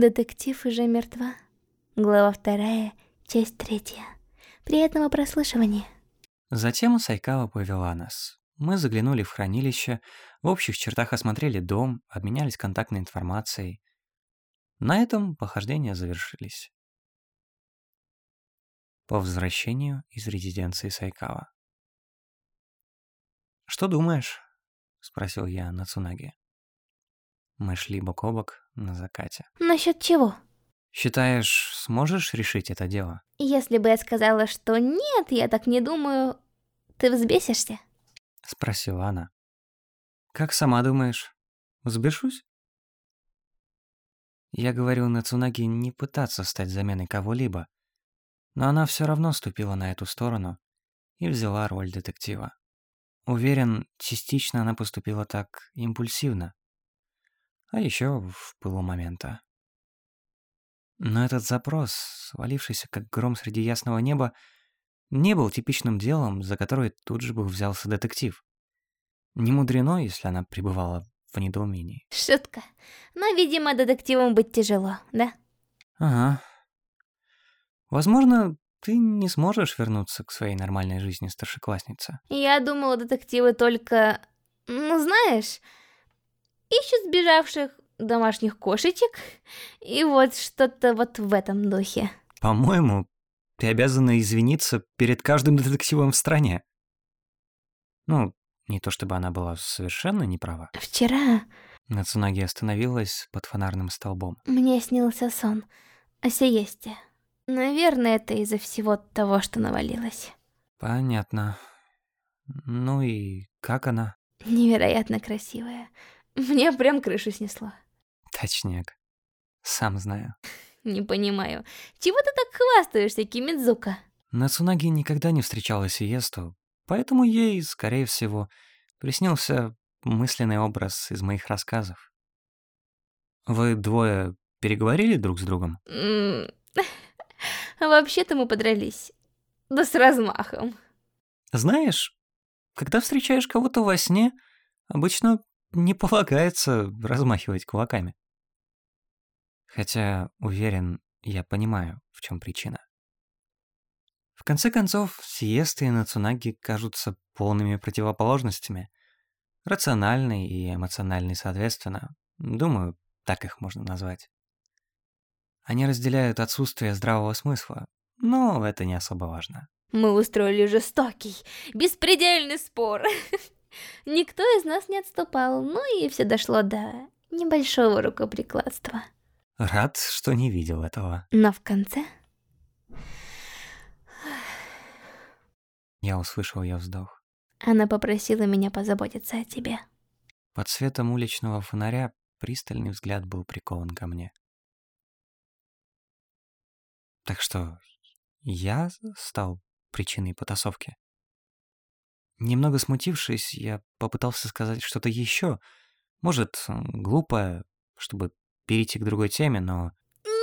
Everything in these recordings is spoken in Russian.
Детектив уже мертва. Глава вторая, часть третья. Приятного прослушивания. Затем Сайкава повела нас. Мы заглянули в хранилище, в общих чертах осмотрели дом, обменялись контактной информацией. На этом похождения завершились. По возвращению из резиденции Сайкава. «Что думаешь?» — спросил я на Цунаги. Мы шли бок о бок на закате. Насчет чего? Считаешь, сможешь решить это дело? Если бы я сказала, что нет, я так не думаю, ты взбесишься? Спросила она. Как сама думаешь, взбешусь? Я говорю Нацунаги не пытаться стать заменой кого-либо, но она все равно ступила на эту сторону и взяла роль детектива. Уверен, частично она поступила так импульсивно, а еще в пылу момента. Но этот запрос, свалившийся как гром среди ясного неба, не был типичным делом, за которое тут же бы взялся детектив. Не мудрено, если она пребывала в недоумении. Шутка. Но, видимо, детективом быть тяжело, да? Ага. Возможно, ты не сможешь вернуться к своей нормальной жизни старшеклассница. Я думала, детективы только... Ну, знаешь, ищут сбежавших домашних кошечек, и вот что-то вот в этом духе. По-моему, ты обязана извиниться перед каждым детективом в стране. Ну, не то чтобы она была совершенно не права. Вчера... Нацунаги остановилась под фонарным столбом. Мне снился сон о сиесте. Наверное, это из-за всего того, что навалилось. Понятно. Ну и как она? Невероятно красивая. Мне прям крышу снесло. Точняк. Сам знаю. Не понимаю, чего ты так хвастаешься, Кимидзука? Нацунаги никогда не встречала Сиесту, поэтому ей, скорее всего, приснился мысленный образ из моих рассказов. Вы двое переговорили друг с другом? Вообще-то мы подрались. Да с размахом. Знаешь, когда встречаешь кого-то во сне, обычно не полагается размахивать кулаками. Хотя, уверен, я понимаю, в чем причина. В конце концов, сиесты и нацунаги кажутся полными противоположностями. Рациональный и эмоциональный соответственно. Думаю, так их можно назвать. Они разделяют отсутствие здравого смысла, но это не особо важно. Мы устроили жестокий, беспредельный спор. Никто из нас не отступал, ну и все дошло до небольшого рукоприкладства. Рад, что не видел этого. Но в конце... Я услышал ее вздох. Она попросила меня позаботиться о тебе. Под светом уличного фонаря пристальный взгляд был прикован ко мне. Так что я стал причиной потасовки. Немного смутившись, я попытался сказать что-то еще. Может, глупое, чтобы перейти к другой теме, но...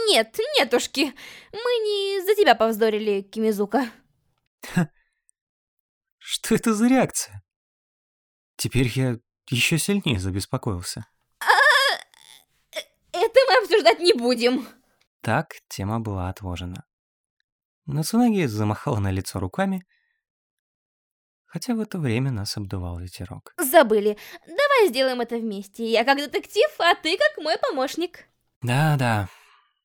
Нет, нетушки, мы не за тебя повздорили, Кимизука. Что это за реакция? Теперь я еще сильнее забеспокоился. А, это мы обсуждать не будем. Так тема была отложена. Нацунаги замахала на лицо руками, хотя в это время нас обдувал ветерок. Забыли. Давай сделаем это вместе. Я как детектив, а ты как мой помощник. Да-да.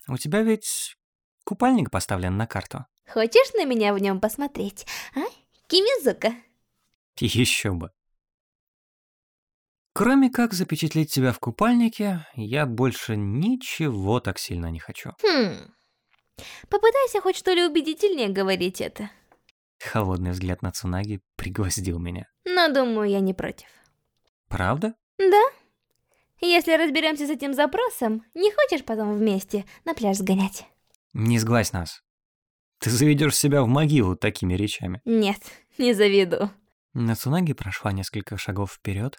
У тебя ведь купальник поставлен на карту. Хочешь на меня в нем посмотреть, а, Кимизука? Еще бы. Кроме как запечатлеть тебя в купальнике, я больше ничего так сильно не хочу. Хм. Попытайся хоть что ли убедительнее говорить это. Холодный взгляд на Цунаги пригвоздил меня. Но думаю, я не против. Правда? Да. Если разберемся с этим запросом, не хочешь потом вместе на пляж сгонять? Не сглазь нас. Ты заведешь себя в могилу такими речами. Нет, не заведу. Нацунаги прошла несколько шагов вперед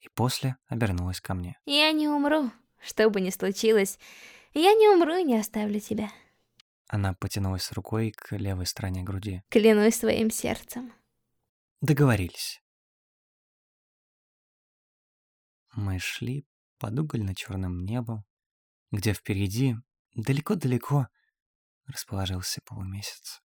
и после обернулась ко мне. Я не умру, что бы ни случилось. Я не умру и не оставлю тебя. Она потянулась рукой к левой стороне груди. Клянусь своим сердцем. Договорились. Мы шли под угольно-черным небом, где впереди, далеко-далеко, расположился полумесяц.